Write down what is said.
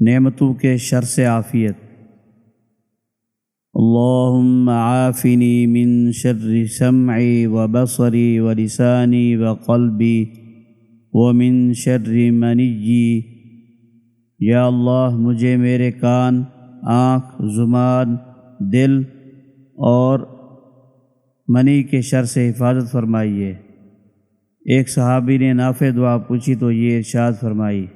نعمتوں کے شر سے عافیت۔ اللهم عافني من شر سمعي وبصري ولساني وقلبي ومن شر مني یا اللہ مجھے میرے کان، آنکھ زبان دل اور منی کے شر سے حفاظت فرمائیے۔ ایک صحابی نے نافع دعا پوچھی تو یہ ارشاد فرمائی۔